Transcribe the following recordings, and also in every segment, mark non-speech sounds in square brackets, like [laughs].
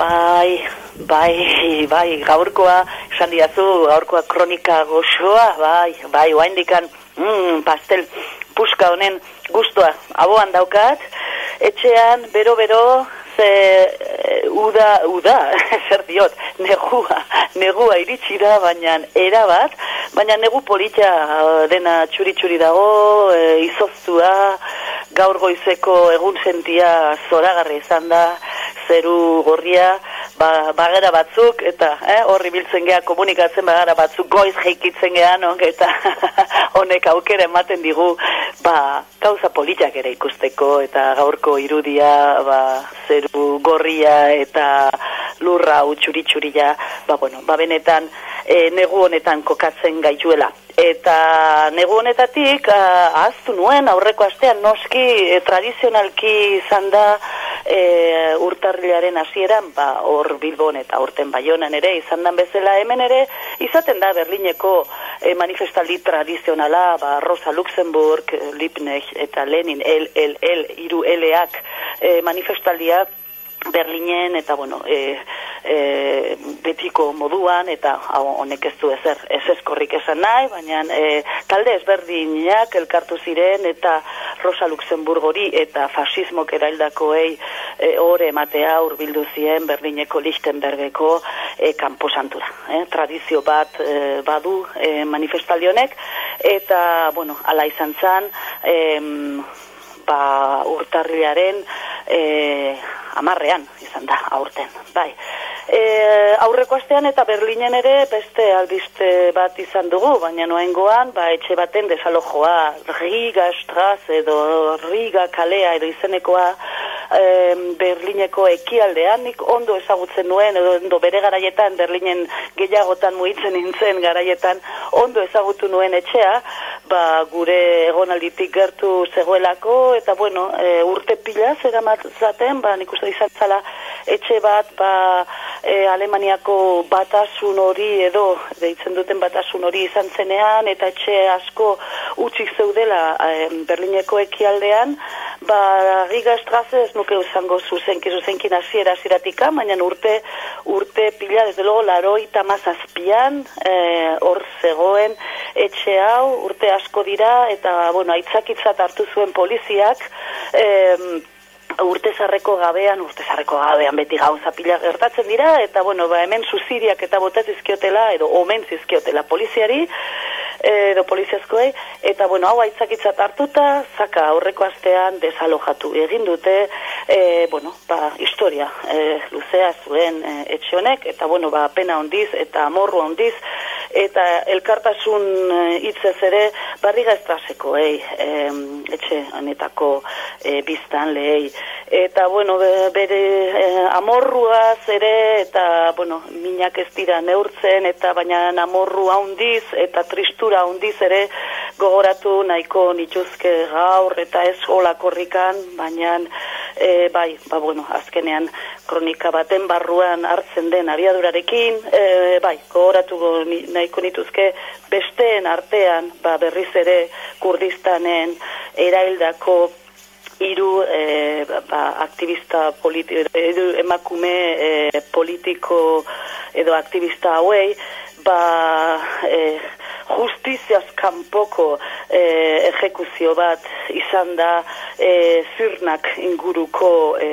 Bai, bai, bai, gaurkoa, esan diazu, gaurkoa kronika goxoa, bai, bai, oain dikan, mm, pastel, puska honen guztua, aboan daukat, etxean, bero-bero, ze, e, uda, uda, [laughs] zer diot, negua, negua iritsi da, baina erabat, baina negu polita dena txuri-txuri dago, e, izoztua, gaur goizeko egun sentia zoragarri izan da, zeru gorria, ba, bagera batzuk, eta eh, horri biltzen geha komunikatzen bagara batzuk goiz jeikitzen geha, no? [laughs] eta honek aukera ematen digu, ba, gauza politak ere ikusteko, eta gaurko irudia, ba, zeru gorria, eta lurra utxuri-txuria, ba, bueno, ba, benetan, e, negu honetan kokatzen gaituela. Eta negu honetatik, ahaztu nuen, aurreko astean, noski, e, tradizionalki izan da, e, urtarrilaren hasieran ba hor Bilbon eta urten Baionan ere izan dan bezala hemen ere izaten da Berlineko e, manifestaldi tradizionala ba Rosa Luxemburg, Liebknecht eta Lenin el el el hiru eleak e, manifestaldia Berlinen eta bueno, e, e, betiko moduan eta honek ez du ezer ez eskorrik esan nahi, baina e, talde ezberdinak elkartu ziren eta Rosa Luxemburgori eta fasismok eraildakoei e, ore ematea urbildu zien Berlineko Lichtenbergeko e, kanposantura. E, tradizio bat e, badu e, manifestalionek eta bueno, ala izan zan e, ba, urtarriaren e, amarrean izan da aurten, bai. E, aurreko astean eta Berlinen ere beste albiste bat izan dugu, baina noengoan, ba, etxe baten desalojoa, Riga Straz edo Riga Kalea edo izenekoa e, Berlineko ekialdean, nik ondo ezagutzen nuen, edo ondo bere garaietan, Berlinen gehiagotan muitzen nintzen garaietan, ondo ezagutu nuen etxea, ba, gure egonalditik gertu zegoelako, eta bueno, e, urte pila zera zaten, ba, nik uste izan zala, etxe bat, ba, e, Alemaniako batasun hori edo deitzen duten batasun hori izan zenean eta etxe asko utzik zeudela e, Berlineko ekialdean ba Riga Strasse ez nuke izango zuzenki zuzenkin hasiera hasiratika baina urte urte pila desde luego laroi tamazazpian e, hor zegoen etxe hau urte asko dira eta bueno aitzakitzat hartu zuen poliziak eh urtezarreko gabean, urtezarreko gabean beti gauza pila gertatzen dira, eta bueno, ba, hemen zuziriak eta botaz izkiotela, edo omen zizkiotela poliziari, edo poliziazkoei, eta bueno, hau aitzakitzat hartuta, zaka aurreko astean desalojatu egin dute, e, bueno, ba, historia e, luzea zuen e, etxonek, eta bueno, ba, pena ondiz, eta amorru ondiz, eta elkartasun e, hitzez ere barriga estraseko, ei, etxe honetako e, biztan lehei, eta bueno, bere e, amorruaz ere, eta bueno, minak ez dira neurtzen, eta baina amorru handiz, eta tristura handiz ere, gogoratu nahiko nituzke gaur, eta ez hola korrikan, baina e, bai, ba bueno, azkenean kronika baten barruan hartzen den abiadurarekin, e, bai, gogoratu nahiko nituzke besteen artean, ba berriz ere kurdistanen eraildako hiru e, ba, aktivista politiko, edo emakume e, politiko edo aktivista hauei, ba e, justiziaz kanpoko e, ejekuzio bat izan da e, zirnak inguruko e,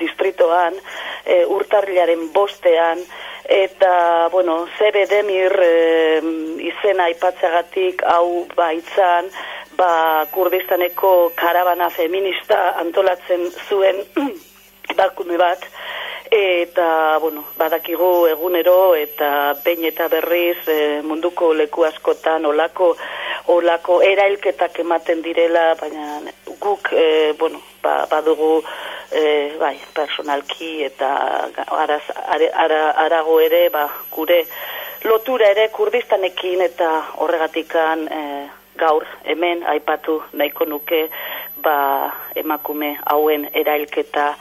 distritoan, e, urtarriaren bostean, eta, bueno, zebe demir e, izena ipatzeagatik hau baitzan, ba, kurdistaneko karabana feminista antolatzen zuen [clears throat] bakume bat, eta, bueno, badakigu egunero eta behin eta berriz e, munduko leku askotan olako, olako erailketak ematen direla, baina guk, e, bueno, ba, badugu, e, bai, personalki eta araz, ara, arago ere, ba, gure lotura ere kurdistanekin eta horregatikan e, gaur hemen aipatu nahiko nuke ba, emakume hauen erailketa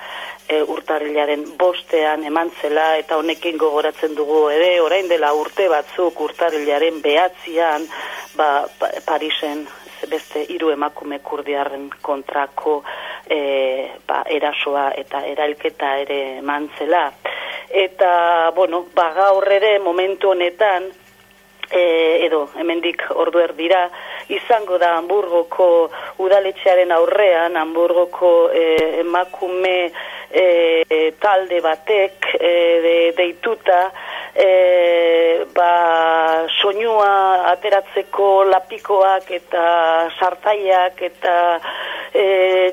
e, urtarrilaren bostean eman zela eta honekin gogoratzen dugu ere orain dela urte batzuk urtarrilaren behatzian ba, Parisen beste hiru emakume kurdiarren kontrako e, ba, erasoa eta erailketa ere eman zela. Eta, bueno, baga horrere momentu honetan, e, edo hemendik orduer dira, izango da Hamburgoko udaletxearen aurrean, Hamburgoko e, emakume e, talde batek e, de, deituta, e, ba, soinua ateratzeko lapikoak eta sartaiak eta e,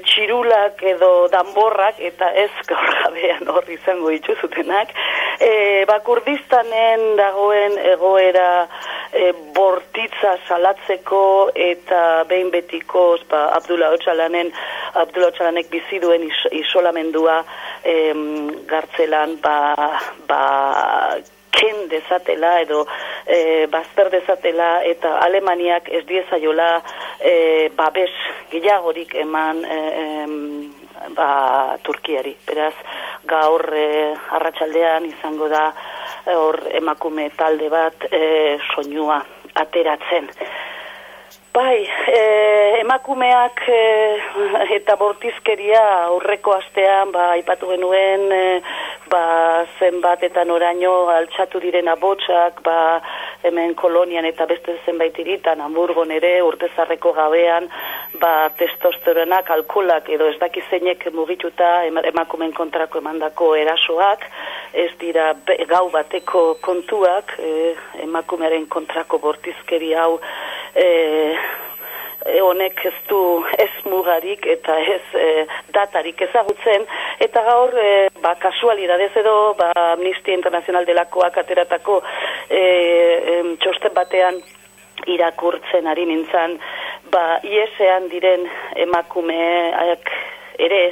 txirulak edo danborrak eta ez gaur gabean hor izango dituzutenak e, ba, kurdistanen dagoen egoera e, bortitza salatzeko eta behin betikoz ba, Abdullah Otsalanen Abdullah Otsalanek bizi duen isolamendua em, gartzelan ba, ba ken dezatela edo e, bazter dezatela eta Alemaniak ez diezaiola e, babes gehiagorik eman e, ba, Turkiari. Beraz, gaur e, arratsaldean izango da hor emakume talde bat e, soinua ateratzen. Bai, e, emakumeak e, eta bortizkeria aurreko astean, ba, ipatu genuen, e, ba, zenbat eta noraino altxatu diren abotsak, ba, hemen kolonian eta beste zenbait iritan, hamburgon ere, urtezarreko gabean, ba, testosteronak, alkolak edo ez dakizeinek mugituta emakumen kontrako emandako erasoak, ez dira gau bateko kontuak, e, emakumearen kontrako bortizkeria hau, e, honek ez du ez mugarik eta ez e, datarik ezagutzen. Eta gaur e, ba, kasualidadez edo ba, Amnistia Internacional delakoak ateratako e, e, txosten batean irakurtzen ari nintzen ba, iesean diren emakumeak ere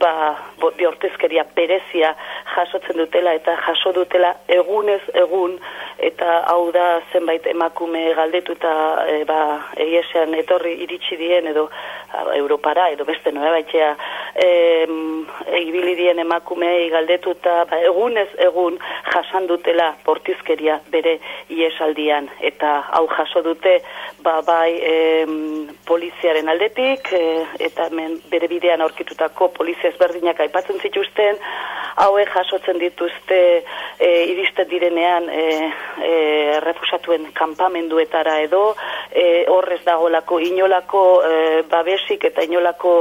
ba, bi hortezkeria berezia jasotzen dutela eta jaso dutela egunez egun eta hau da zenbait emakume galdetuta e, ba eiesean etorri iritsi dien edo Europara edo beste noa baitzea e, ibili dien emakumei galdetuta ba, egunez egun jasan dutela portizkeria bere iesaldian eta hau jaso dute ba, bai e, poliziaren aldetik e, eta men, bere bidean aurkitutako polizia ezberdinak aipatzen zituzten hauek jasotzen dituzte e, iristen direnean e, e, refusatuen kanpamenduetara edo e, horrez dagolako inolako e, babesik eta inolako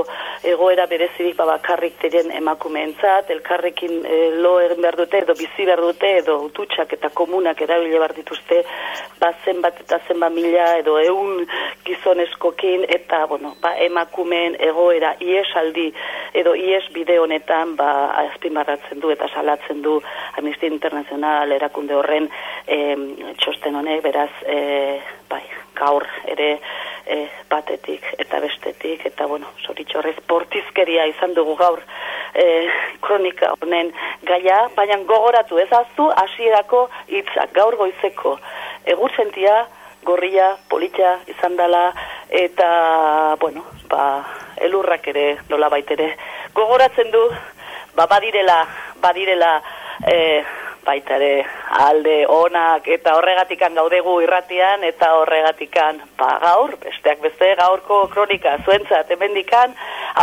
egoera berezirik babakarrik diren emakumeentzat elkarrekin e, lo egin behar dute edo bizi behar dute edo ututsak eta komunak erabile behar dituzte bazen bat eta zenba mila edo eun gizoneskokin eta bueno, ba, emakumeen egoera iesaldi edo ies bide honetan ba, azpimarratzen du eta salatzen du Amnistia Internacional erakunde horren e, txosten honek, beraz, e, bai, gaur ere e, batetik eta bestetik, eta bueno, zoritxorrez portizkeria izan dugu gaur e, kronika honen gaia, baina gogoratu ez aztu hasierako hitzak gaur goizeko. Egurtzentia, gorria, politxa izan dela, eta, bueno, ba, elurrak ere, nola baitere, gogoratzen du, ba, badirela, badirela, e, baita ere alde onak eta horregatikan gaudegu irratian eta horregatikan ba gaur besteak beste gaurko kronika zuentzat hemendikan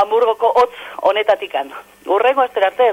hamburgoko hotz honetatikan. Urrengo asterarte